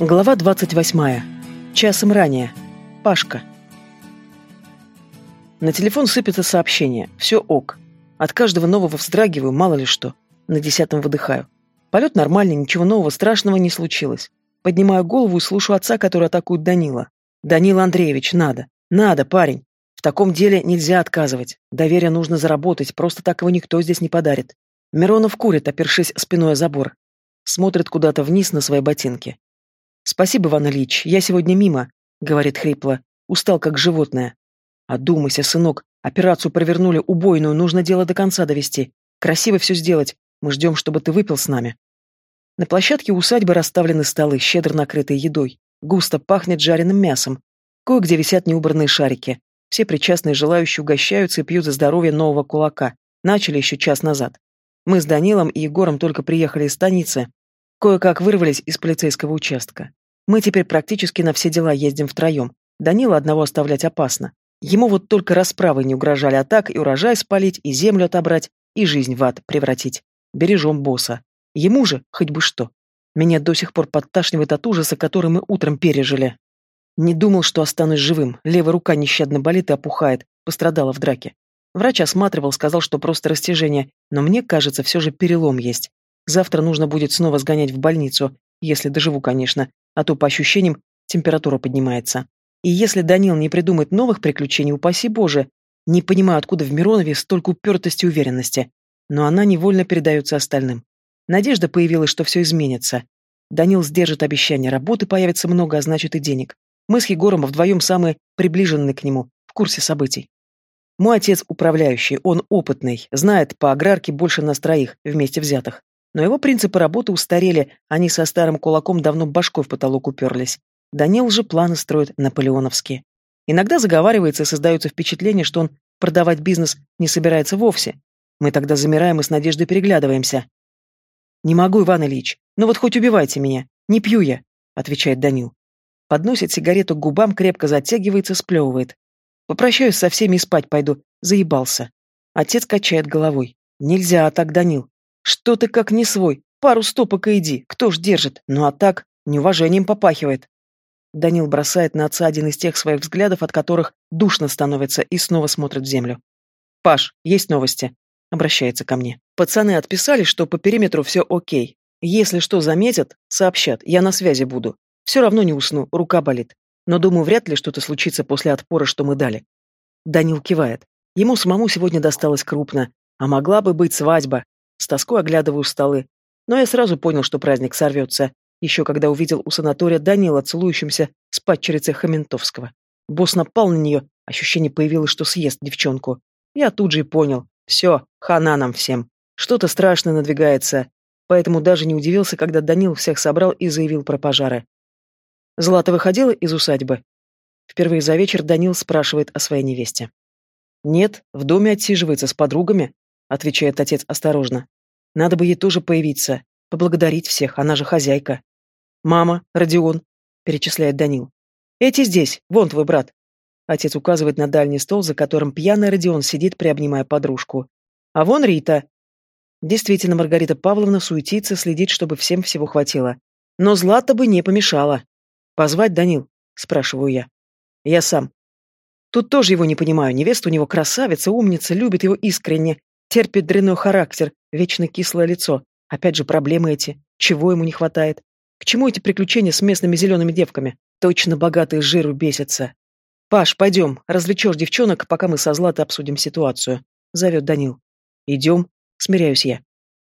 Глава 28. Часом ранее. Пашка. На телефон сыпется сообщение. Все ок. От каждого нового вздрагиваю, мало ли что. На десятом выдыхаю. Полет нормальный, ничего нового страшного не случилось. Поднимаю голову и слушаю отца, который атакует Данила. «Данила Андреевич, надо. Надо, парень. В таком деле нельзя отказывать. Доверие нужно заработать, просто так его никто здесь не подарит». Миронов курит, опершись спиной о забор. Смотрит куда-то вниз на свои ботинки. «Спасибо, Иван Ильич, я сегодня мимо», — говорит хрипло. «Устал, как животное». «Одумайся, сынок. Операцию провернули, убойную, нужно дело до конца довести. Красиво все сделать. Мы ждем, чтобы ты выпил с нами». На площадке усадьбы расставлены столы, щедро накрытые едой. Густо пахнет жареным мясом. Кое-где висят неубранные шарики. Все причастные желающие угощаются и пьют за здоровье нового кулака. Начали еще час назад. Мы с Данилом и Егором только приехали из станицы. Кое-как вырвались из полицейского участка. Мы теперь практически на все дела ездим втроем. Данила одного оставлять опасно. Ему вот только расправы не угрожали, а так и урожай спалить, и землю отобрать, и жизнь в ад превратить. Бережем босса. Ему же хоть бы что. Меня до сих пор подташнивает от ужаса, который мы утром пережили. Не думал, что останусь живым. Левая рука нещадно болит и опухает. Пострадала в драке. Врач осматривал, сказал, что просто растяжение, но мне кажется, все же перелом есть. Завтра нужно будет снова сгонять в больницу, если доживу, конечно, а то, по ощущениям, температура поднимается. И если Данил не придумает новых приключений, упаси Боже, не понимаю, откуда в Миронове столько упертости и уверенности. Но она невольно передается остальным. Надежда появилась, что все изменится. Данил сдержит обещание, работы появится много, а значит и денег. Мы с Егором вдвоем самые приближенные к нему, в курсе событий. Мой отец управляющий, он опытный, знает по аграрке больше нас троих, вместе взятых. Но его принципы работы устарели, они со старым кулаком давно башкой в потолок уперлись. Данил же планы строит наполеоновские. Иногда заговаривается и создается впечатление, что он продавать бизнес не собирается вовсе. Мы тогда замираем и с надеждой переглядываемся. «Не могу, Иван Ильич. Ну вот хоть убивайте меня. Не пью я», — отвечает Данил. Подносит сигарету к губам, крепко затягивается, сплевывает. «Попрощаюсь со всеми и спать пойду. Заебался». Отец качает головой. «Нельзя так, Данил. Что ты как не свой? Пару стопок и иди, кто ж держит? Ну а так, неуважением попахивает. Данил бросает на отца один из тех своих взглядов, от которых душно становится, и снова смотрит в землю. «Паш, есть новости?» Обращается ко мне. «Пацаны отписали, что по периметру все окей. Если что заметят, сообщат, я на связи буду. Все равно не усну, рука болит. Но думаю, вряд ли что-то случится после отпора, что мы дали». Данил кивает. Ему самому сегодня досталось крупно. А могла бы быть свадьба, с тоской оглядываю столы. Но я сразу понял, что праздник сорвется, еще когда увидел у санатория Данила, целующимся с падчерицей Хаментовского. Босс напал на нее, ощущение появилось, что съест девчонку. Я тут же и понял. Все, хана нам всем. Что-то страшное надвигается. Поэтому даже не удивился, когда Данил всех собрал и заявил про пожары. Злата выходила из усадьбы. Впервые за вечер Данил спрашивает о своей невесте. «Нет, в доме отсиживается с подругами», — отвечает отец осторожно. «Надо бы ей тоже появиться, поблагодарить всех, она же хозяйка». «Мама, Родион», — перечисляет Данил. «Эти здесь, вон твой брат». Отец указывает на дальний стол, за которым пьяный Родион сидит, приобнимая подружку. «А вон Рита». Действительно, Маргарита Павловна суетится, следит, чтобы всем всего хватило. Но Злата бы не помешала. «Позвать, Данил?» — спрашиваю я. «Я сам». Тут тоже его не понимаю. Невеста у него красавица, умница, любит его искренне, Терпит дрянной характер, вечно кислое лицо. Опять же проблемы эти. Чего ему не хватает? К чему эти приключения с местными зелеными девками? Точно богатые жиру бесятся. «Паш, пойдем, развлечешь девчонок, пока мы со Златой обсудим ситуацию», — зовет Данил. «Идем», — смиряюсь я.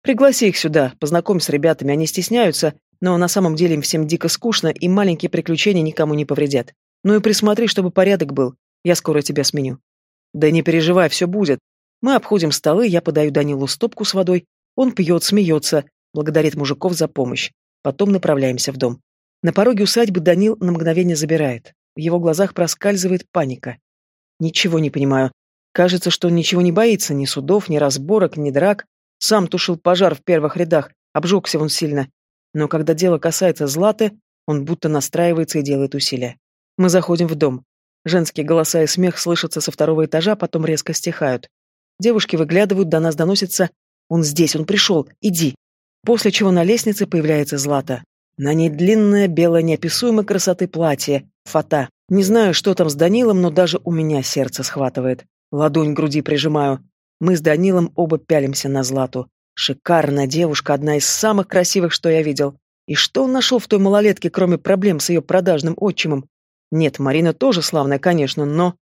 «Пригласи их сюда, познакомь с ребятами, они стесняются, но на самом деле им всем дико скучно, и маленькие приключения никому не повредят. Ну и присмотри, чтобы порядок был, я скоро тебя сменю». «Да не переживай, все будет», мы обходим столы, я подаю Данилу стопку с водой, он пьет, смеется, благодарит мужиков за помощь. Потом направляемся в дом. На пороге усадьбы Данил на мгновение забирает. В его глазах проскальзывает паника. Ничего не понимаю. Кажется, что он ничего не боится, ни судов, ни разборок, ни драк. Сам тушил пожар в первых рядах, обжегся он сильно. Но когда дело касается Златы, он будто настраивается и делает усилия. Мы заходим в дом. Женские голоса и смех слышатся со второго этажа, потом резко стихают. Девушки выглядывают, до нас доносится «Он здесь, он пришел, иди». После чего на лестнице появляется Злата. На ней длинное, белое, неописуемой красоты платье, фата. Не знаю, что там с Данилом, но даже у меня сердце схватывает. Ладонь к груди прижимаю. Мы с Данилом оба пялимся на Злату. Шикарная девушка, одна из самых красивых, что я видел. И что он нашел в той малолетке, кроме проблем с ее продажным отчимом? Нет, Марина тоже славная, конечно, но...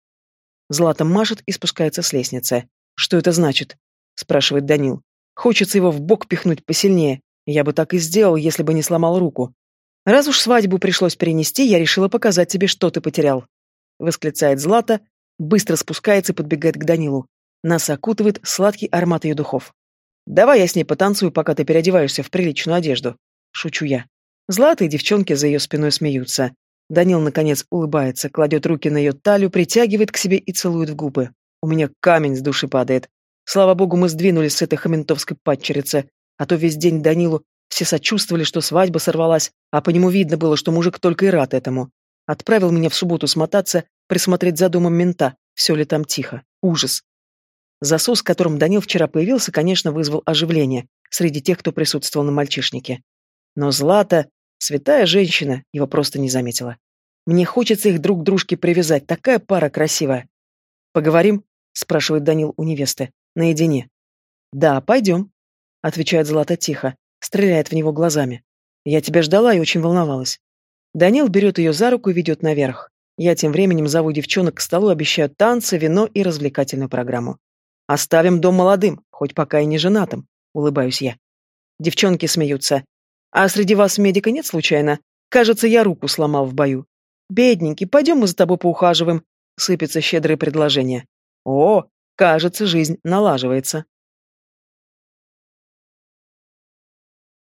Злата машет и спускается с лестницы. «Что это значит?» — спрашивает Данил. «Хочется его в бок пихнуть посильнее. Я бы так и сделал, если бы не сломал руку. Раз уж свадьбу пришлось перенести, я решила показать тебе, что ты потерял. Восклицает Злата, быстро спускается и подбегает к Данилу. Нас окутывает сладкий аромат ее духов. Давай я с ней потанцую, пока ты переодеваешься в приличную одежду. Шучу я. Злата и девчонки за ее спиной смеются. Данил, наконец, улыбается, кладет руки на ее талию, притягивает к себе и целует в губы. У меня камень с души падает. Слава богу, мы сдвинулись с этой хаментовской падчерицы, а то весь день Данилу все сочувствовали, что свадьба сорвалась, а по нему видно было, что мужик только и рад этому. Отправил меня в субботу смотаться, присмотреть за домом мента, все ли там тихо. Ужас. Засос, которым Данил вчера появился, конечно, вызвал оживление среди тех, кто присутствовал на мальчишнике. Но Злата, святая женщина, его просто не заметила. Мне хочется их друг к дружке привязать, такая пара красивая. «Поговорим?» — спрашивает Данил у невесты. «Наедине». «Да, пойдем», — отвечает Злата тихо, стреляет в него глазами. «Я тебя ждала и очень волновалась». Данил берет ее за руку и ведет наверх. Я тем временем зову девчонок к столу, обещаю танцы, вино и развлекательную программу. «Оставим дом молодым, хоть пока и не женатым», — улыбаюсь я. Девчонки смеются. «А среди вас медика нет случайно? Кажется, я руку сломал в бою». «Бедненький, пойдем мы за тобой поухаживаем», — сыпятся щедрые предложения. «О, кажется, жизнь налаживается».